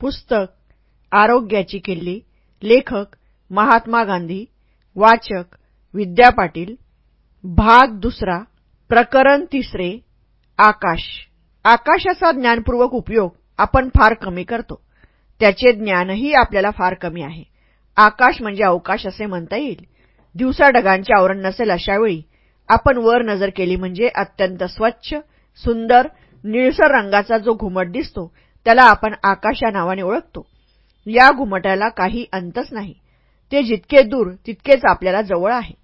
पुस्तक आरोग्याची किल्ली लेखक महात्मा गांधी वाचक विद्या पाटील भाग दुसरा प्रकरण तिसरे आकाश. आकाशाचा ज्ञानपूर्वक उपयोग आपण फार कमी करतो. त्याचे ज्ञानही आपल्याला फार कमी आहे. आकाश म्हणजे अवकाश असे म्हणता येईल. दिवसा ढगांचे आवरण नसेल अशावेळी आपण वर नजर केली म्हणजे अत्यंत स्वच्छ सुंदर निळसर रंगाचा जो घुमट दिसतो त्याला आपण आकाश या नावाने ओळखतो. या घुमटाला काही अंतच नाही. ते जितके दूर तितकेच आपल्याला जवळ आहे.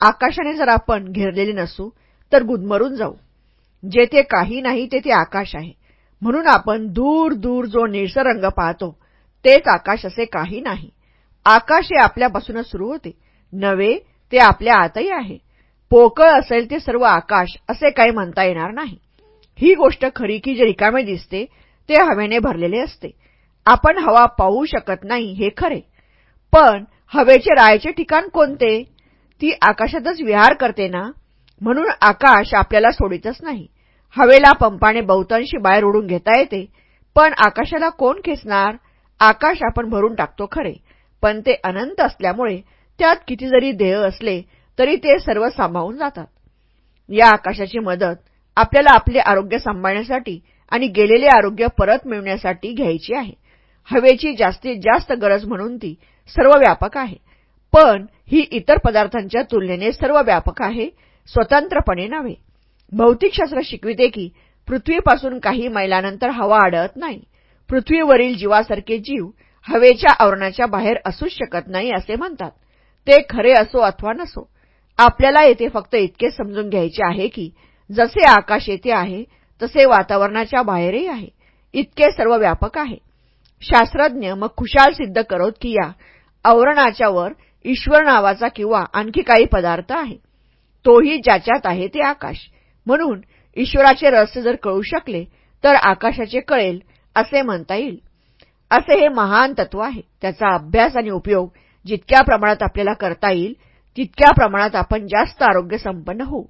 आकाशाने जर आपण घेरलेले नसू तर गुदमरून जाऊ. जेथे काही नाही तेथे आकाश आहे. म्हणून आपण दूर दूर जो निळसर रंग पाहतो तेच आकाश असे काही नाही. आकाश हे आपल्यापासूनच सुरू होते. नवे ते आपल्या आतही आहे. पोकळ असेल ते सर्व आकाश असे काही म्हणता येणार नाही. ही गोष्ट खरी की जे रिकामे दिसते ते हवेने भरलेले असते. आपण हवा पाहू शकत नाही हे खरे. पण हवेचे राहायचे ठिकाण कोणते? ती आकाशातच विहार करते ना? म्हणून आकाश आपल्याला सोडितच नाही. हवेला पंपाने बहुतांशी बाहेर उडून घेता येते. पण आकाशाला कोण खेचणार? आकाश आपण भरून टाकतो खरे. पण ते अनंत असल्यामुळे त्यात किती जरी देह असले तरी ते सर्व सांभाळून जातात. या आकाशाची मदत आपल्याला आपले आरोग्य सांभाळण्यासाठी आणि गेलेले आरोग्य परत मिळवण्यासाठी घ्यायची आहे. हवेची जास्तीत जास्त गरज म्हणून ती सर्व व्यापक आहे. पण ही इतर पदार्थांच्या तुलनेने सर्व व्यापक आहे स्वतंत्रपणे नव्हे. भौतिकशास्त्र शिकविते की पृथ्वीपासून काही मैलानंतर हवा आढळत नाही. पृथ्वीवरील जीवासारखे जीव हवेच्या आवरणाच्या बाहेर असूच शकत नाही असे म्हणतात. ते खरे असो अथवा नसो आपल्याला येथे फक्त इतके समजून घ्यायचे आहे की जसे आकाश येथे आहे तसे वातावरणाच्या बाहेरही आहे. इतके सर्व व्यापक आहे. शास्त्रज्ञ मग खुशाल सिद्ध करत की या आवरणाच्या वर ईश्वर नावाचा किंवा आणखी काही पदार्थ आहे. तोही ज्याच्यात आहे ते आकाश. म्हणून ईश्वराचे रहस्य जर कळू शकले तर आकाशाचे कळेल असे म्हणता येईल. असे हे महान तत्व आहे. त्याचा अभ्यास आणि उपयोग जितक्या प्रमाणात आपल्याला करता येईल तितक्या प्रमाणात आपण जास्त आरोग्य संपन्न होऊ.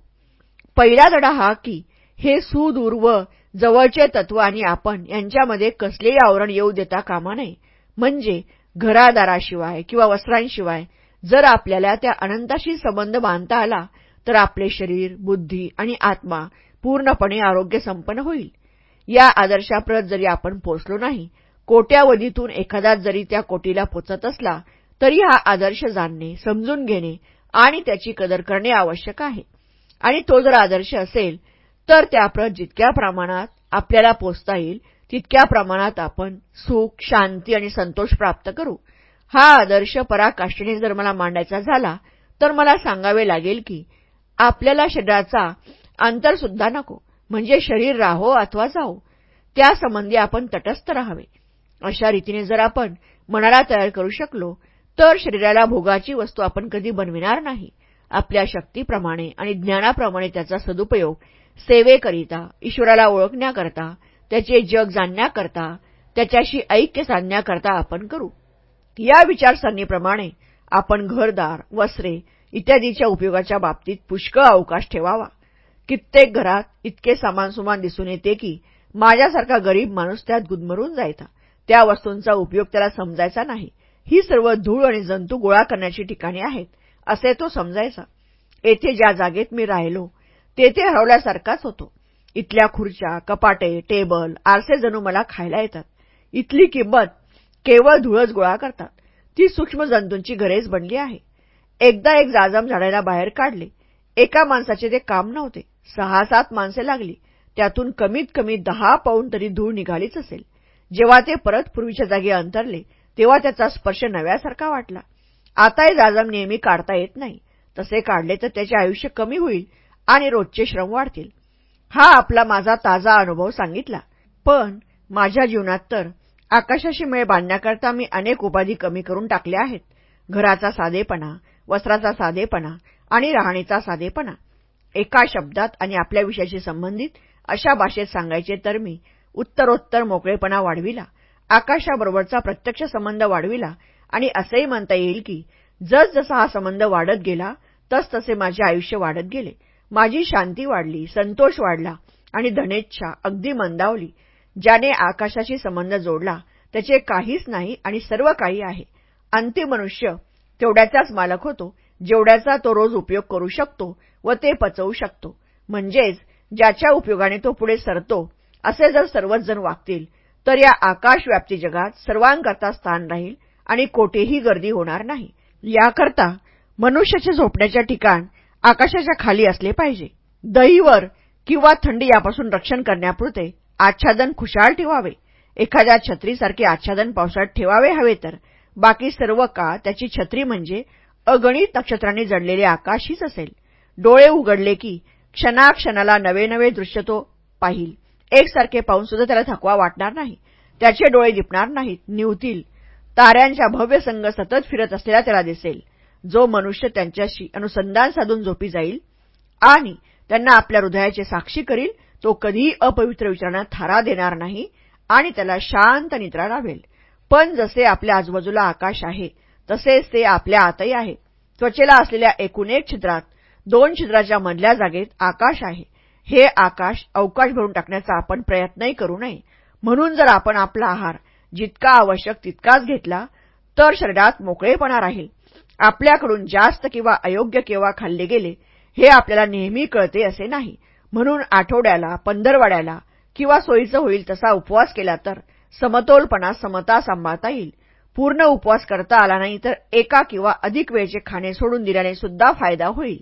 पहिला धडा हा की हे सुदूर व जवळचे तत्व आणि आपण यांच्यामध्ये कसलेही आवरण येऊ देता कामा नये. म्हणजे घरादाराशिवाय किंवा वस्त्रांशिवाय जर आपल्याला त्या अनंताशी संबंध बांधता आला तर आपले शरीर बुद्धी आणि आत्मा पूर्णपणे आरोग्य संपन्न होईल. या आदर्शाप्रत जरी आपण पोचलो नाही कोट्यावधीतून एखादा जरी त्या कोटीला पोचत असला तरी हा आदर्श जाणणे समजून घेणे आणि त्याची कदर करणे आवश्यक आहे. आणि तो जर आदर्श असेल तर त्याप्रत जितक्या प्रमाणात आपल्याला पोचता येईल तितक्या प्रमाणात आपण सुख शांती आणि संतोष प्राप्त करू. हा आदर्श पराकाष्ठेने जर मला मांडायचा झाला तर मला सांगावे लागेल की आपल्याला शरीराचा अंतरसुद्धा नको म्हणजे शरीर राहो अथवा जाओ त्यासंबंधी आपण तटस्थ राहावे. अशा रीतीने जर आपण मनाला तयार करू शकलो तर शरीराला भोगाची वस्तू आपण कधी बनविणार नाही. आपल्या शक्तीप्रमाणे आणि ज्ञानाप्रमाणे त्याचा सदुपयोग सेवेकरिता ईश्वराला ओळखण्याकरता त्याचे जग जाणण्याकरता त्याच्याशी ऐक्य साधण्याकरता आपण करू. या विचारसरणीप्रमाणे आपण घरदार वस्त्रे इत्यादीच्या उपयोगाच्या बाबतीत पुष्कळ अवकाश ठेवावा. कित्येक घरात इतके सामानसुमान दिसून येते की माझ्यासारखा गरीब माणूस त्यात गुदमरून जायचा. त्या वस्तूंचा उपयोग त्याला समजायचा नाही. ही सर्व धूळ आणि जंतू गोळा करण्याची ठिकाणे आहेत असे तो समजायचा. येथे ज्या जागेत मी राहिलो तेथे हरवल्यासारखाच होतो. इथल्या खुर्च्या कपाटे टेबल आरसे जणू मला खायला येतात. इथली किंमत केवळ धुळच गोळा करतात. ती सूक्ष्म जंतूंची घरेच बनली आहे. एकदा एक जाजम झाडाला बाहेर काढले. एका माणसाचे ते काम नव्हते. सहा सात माणसे लागली. त्यातून कमीत कमी दहा पाऊंड तरी धूळ निघालीच असेल. जेव्हा ते परत पूर्वीच्या जागी अंतरले तेव्हा त्याचा स्पर्श नव्यासारखा वाटला. आताही जाजम नेहमी काढता येत नाही. तसे काढले तर त्याचे आयुष्य कमी होईल आणि रोजचे श्रम वाढतील. हा आपला माझा ताजा अनुभव सांगितला. पण माझ्या जीवनात तर आकाशाशी मेळ बांधण्याकरता मी अनेक उपाधी कमी करून टाकल्या आहेत. घराचा साधेपणा वस्त्राचा साधेपणा आणि राहणीचा साधेपणा. एका शब्दात आणि आपल्या विषयाशी संबंधित अशा भाषेत सांगायचे तर मी उत्तरोत्तर मोकळेपणा वाढविला आकाशाबरोबरचा प्रत्यक्ष संबंध वाढविला आणि असेही म्हणता येईल की जसजसा हा संबंध वाढत गेला तसतसे माझे आयुष्य वाढत गेले. माझी शांती वाढली संतोष वाढला आणि धनेच्छा अगदी मंदावली ज्याने आकाशाशी संबंध जोडला त्याचे काहीच नाही आणि सर्व काही आहे. अंतिम मनुष्य तेवढ्याचाच मालक होतो जेवढ्याचा तो रोज उपयोग करू शकतो व ते पचवू शकतो. म्हणजेच ज्याच्या उपयोगाने तो पुढे सरतो असे जर सर्वच जण वागतील तर या आकाशव्याप्ती जगात सर्वांकरता स्थान राहील आणि कोठेही गर्दी होणार नाही. याकरता मनुष्याचे झोपण्याचे ठिकाण आकाशाच्या खाली असले पाहिजे. दहीवर किंवा थंडी यापासून रक्षण करण्यापुरते आच्छादन खुशाल ठेवावे. एखाद्या छत्रीसारखे आच्छादन पावसाळ्यात ठेवावे हवे तर. बाकी सर्व काळ त्याची छत्री म्हणजे अगणित नक्षत्रांनी जडलेले आकाश हीच असेल. डोळे उघडले की क्षणाक्षणाला नवे नवे दृश्य तो पाहिल. एकसारखे पाहून सुद्धा त्याला थकवा वाटणार नाही. त्याचे डोळे दिपणार नाहीत. निवतील. ताऱ्यांच्या भव्य संघ सतत फिरत असलेला त्याला दिसेल. जो मनुष्य त्यांच्याशी अनुसंधान साधून झोपी जाईल आणि त्यांना आपल्या हृदयाचे साक्षी करील तो कधीही अपवित्र विचारांना थारा देणार नाही आणि त्याला शांत निद्रा लावेल पण जसे आपल्या आजूबाजूला आकाश आहे तसेच ते आपल्या आतही आहे. त्वचेला असलेल्या एकूण एक छिद्रात दोन छिद्राच्या मधल्या जागेत आकाश आहे. हे आकाश अवकाश भरून टाकण्याचा आपण प्रयत्नही करू नये. म्हणून जर आपण आपला आहार जितका आवश्यक तितकाच घेतला तर शरीरात मोकळेपणा राहील. आपल्याकडून जास्त किंवा अयोग्य केव्हा खाल्ले गेले हे आपल्याला नेहमी कळते असे नाही. म्हणून आठवड्याला पंधरवड्याला किंवा सोयीचं होईल तसा उपवास केला तर समतोलपणा समता सांभाळता येईल. पूर्ण उपवास करता आला नाही तर एका किंवा अधिक वेळचे खाणे सोडून दिल्याने सुद्धा फायदा होईल.